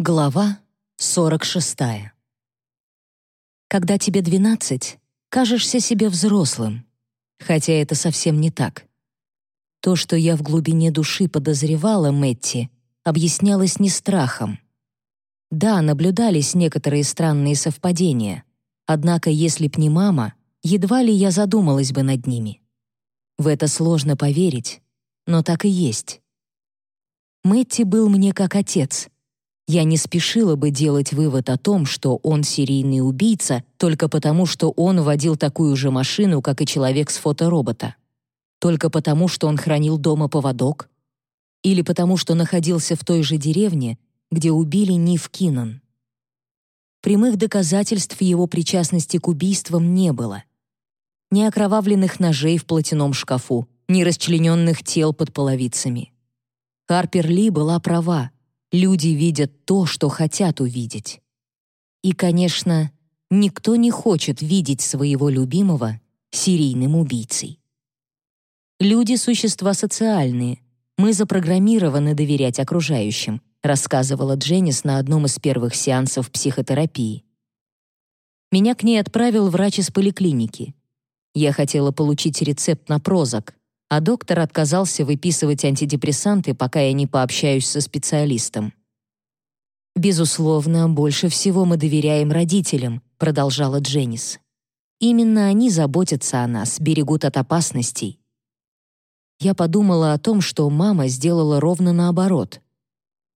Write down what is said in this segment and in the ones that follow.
Глава 46. Когда тебе 12, кажешься себе взрослым, хотя это совсем не так. То, что я в глубине души подозревала Мэтти, объяснялось не страхом. Да, наблюдались некоторые странные совпадения, однако если б не мама, едва ли я задумалась бы над ними. В это сложно поверить, но так и есть. Мэтти был мне как отец — я не спешила бы делать вывод о том, что он серийный убийца только потому, что он водил такую же машину, как и человек с фоторобота. Только потому, что он хранил дома поводок? Или потому, что находился в той же деревне, где убили Нив Киннон? Прямых доказательств его причастности к убийствам не было. Ни окровавленных ножей в платяном шкафу, ни расчлененных тел под половицами. Харпер Ли была права. Люди видят то, что хотят увидеть. И, конечно, никто не хочет видеть своего любимого серийным убийцей. Люди — существа социальные. Мы запрограммированы доверять окружающим, рассказывала Дженнис на одном из первых сеансов психотерапии. Меня к ней отправил врач из поликлиники. Я хотела получить рецепт на прозак, а доктор отказался выписывать антидепрессанты, пока я не пообщаюсь со специалистом. «Безусловно, больше всего мы доверяем родителям», — продолжала Дженнис. «Именно они заботятся о нас, берегут от опасностей». Я подумала о том, что мама сделала ровно наоборот.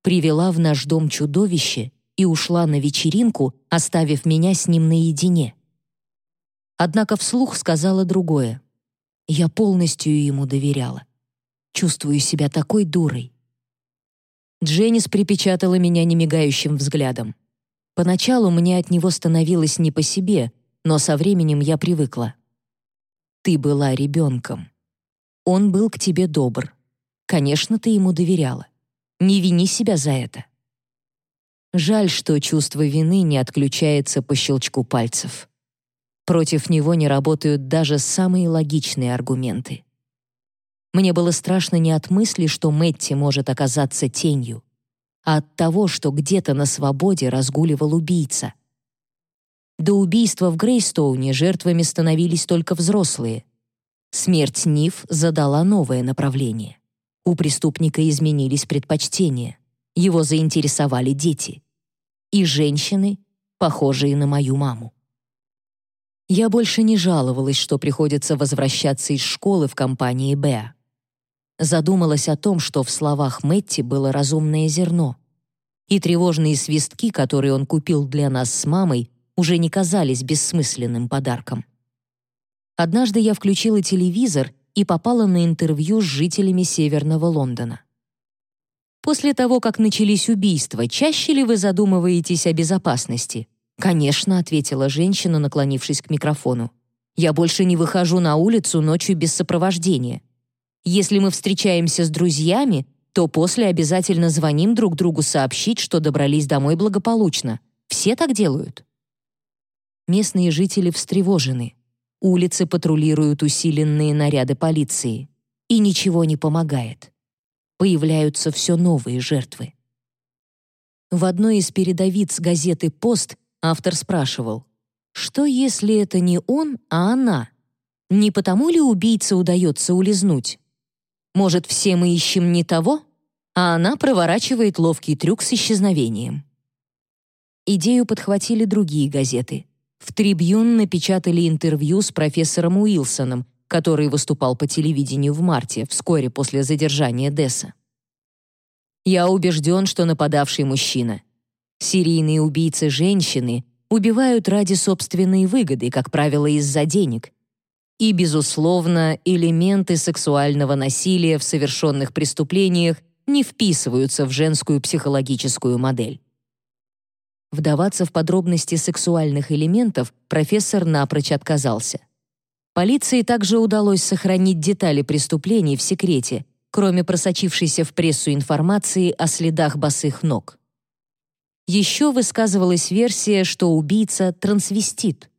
Привела в наш дом чудовище и ушла на вечеринку, оставив меня с ним наедине. Однако вслух сказала другое. Я полностью ему доверяла. Чувствую себя такой дурой. Дженнис припечатала меня немигающим взглядом. Поначалу мне от него становилось не по себе, но со временем я привыкла. Ты была ребенком. Он был к тебе добр. Конечно, ты ему доверяла. Не вини себя за это. Жаль, что чувство вины не отключается по щелчку пальцев. Против него не работают даже самые логичные аргументы. Мне было страшно не от мысли, что Мэтти может оказаться тенью, а от того, что где-то на свободе разгуливал убийца. До убийства в Грейстоуне жертвами становились только взрослые. Смерть Ниф задала новое направление. У преступника изменились предпочтения. Его заинтересовали дети. И женщины, похожие на мою маму. Я больше не жаловалась, что приходится возвращаться из школы в компании Беа. Задумалась о том, что в словах Мэтти было разумное зерно. И тревожные свистки, которые он купил для нас с мамой, уже не казались бессмысленным подарком. Однажды я включила телевизор и попала на интервью с жителями Северного Лондона. После того, как начались убийства, чаще ли вы задумываетесь о безопасности? «Конечно», — ответила женщина, наклонившись к микрофону. «Я больше не выхожу на улицу ночью без сопровождения. Если мы встречаемся с друзьями, то после обязательно звоним друг другу сообщить, что добрались домой благополучно. Все так делают». Местные жители встревожены. Улицы патрулируют усиленные наряды полиции. И ничего не помогает. Появляются все новые жертвы. В одной из передовиц газеты «Пост» Автор спрашивал, что если это не он, а она? Не потому ли убийце удается улизнуть? Может, все мы ищем не того, а она проворачивает ловкий трюк с исчезновением? Идею подхватили другие газеты. В «Трибьюн» напечатали интервью с профессором Уилсоном, который выступал по телевидению в марте, вскоре после задержания Десса. «Я убежден, что нападавший мужчина. Серийные убийцы женщины убивают ради собственной выгоды, как правило, из-за денег. И, безусловно, элементы сексуального насилия в совершенных преступлениях не вписываются в женскую психологическую модель. Вдаваться в подробности сексуальных элементов профессор напрочь отказался. Полиции также удалось сохранить детали преступлений в секрете, кроме просочившейся в прессу информации о следах босых ног. Еще высказывалась версия, что убийца — трансвестит.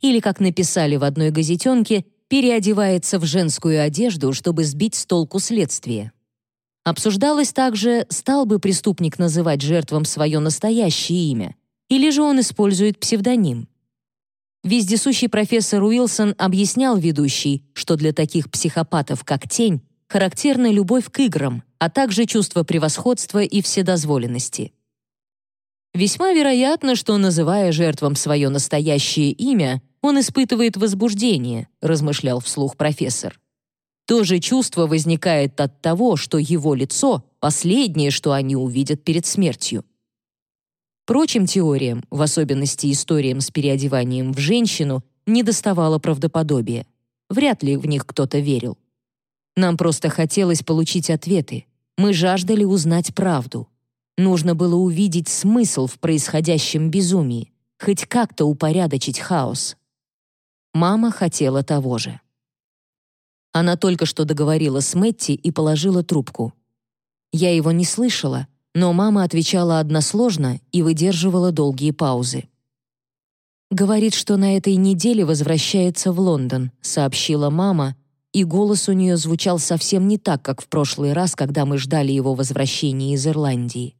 Или, как написали в одной газетенке, переодевается в женскую одежду, чтобы сбить с толку следствие. Обсуждалось также, стал бы преступник называть жертвам свое настоящее имя, или же он использует псевдоним. Вездесущий профессор Уилсон объяснял ведущий, что для таких психопатов, как Тень, характерна любовь к играм, а также чувство превосходства и вседозволенности. Весьма вероятно, что, называя жертвам свое настоящее имя, он испытывает возбуждение, размышлял вслух профессор. То же чувство возникает от того, что его лицо — последнее, что они увидят перед смертью. Прочим теориям, в особенности историям с переодеванием в женщину, не доставало правдоподобия. Вряд ли в них кто-то верил. Нам просто хотелось получить ответы. Мы жаждали узнать правду. Нужно было увидеть смысл в происходящем безумии, хоть как-то упорядочить хаос. Мама хотела того же. Она только что договорила с Мэтти и положила трубку. Я его не слышала, но мама отвечала односложно и выдерживала долгие паузы. «Говорит, что на этой неделе возвращается в Лондон», сообщила мама, и голос у нее звучал совсем не так, как в прошлый раз, когда мы ждали его возвращения из Ирландии.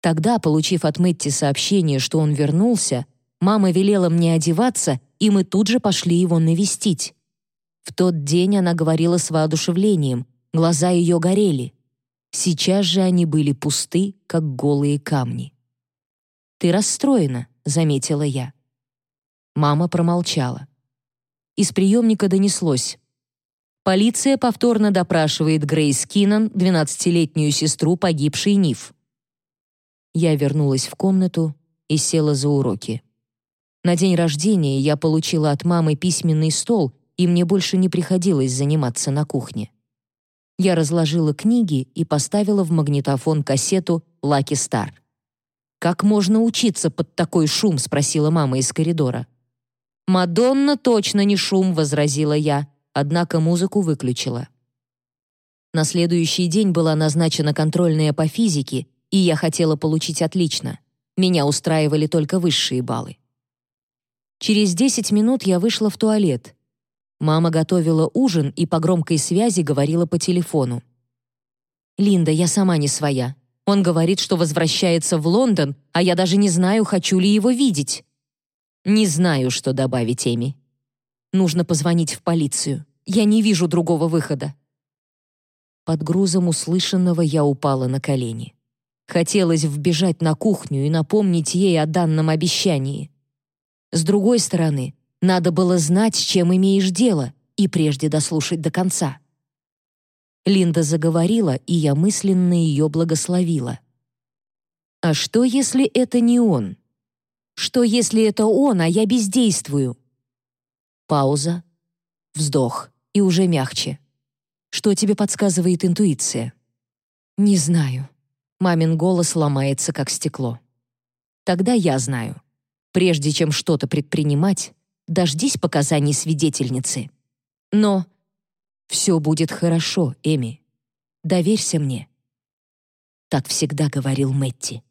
Тогда, получив от Мэтти сообщение, что он вернулся, мама велела мне одеваться, и мы тут же пошли его навестить. В тот день она говорила с воодушевлением, глаза ее горели. Сейчас же они были пусты, как голые камни. «Ты расстроена», — заметила я. Мама промолчала. Из приемника донеслось. Полиция повторно допрашивает Грейс Киннон, 12-летнюю сестру погибшей Ниф. Я вернулась в комнату и села за уроки. На день рождения я получила от мамы письменный стол, и мне больше не приходилось заниматься на кухне. Я разложила книги и поставила в магнитофон кассету «Лаки Стар». «Как можно учиться под такой шум?» — спросила мама из коридора. «Мадонна точно не шум», — возразила я однако музыку выключила. На следующий день была назначена контрольная по физике, и я хотела получить отлично. Меня устраивали только высшие баллы. Через 10 минут я вышла в туалет. Мама готовила ужин и по громкой связи говорила по телефону. «Линда, я сама не своя. Он говорит, что возвращается в Лондон, а я даже не знаю, хочу ли его видеть». «Не знаю, что добавить, Эми. Нужно позвонить в полицию. Я не вижу другого выхода. Под грузом услышанного я упала на колени. Хотелось вбежать на кухню и напомнить ей о данном обещании. С другой стороны, надо было знать, с чем имеешь дело, и прежде дослушать до конца. Линда заговорила, и я мысленно ее благословила. «А что, если это не он? Что, если это он, а я бездействую? Пауза. Вздох. И уже мягче. Что тебе подсказывает интуиция? Не знаю. Мамин голос ломается, как стекло. Тогда я знаю. Прежде чем что-то предпринимать, дождись показаний свидетельницы. Но все будет хорошо, Эми. Доверься мне. Так всегда говорил Мэтти.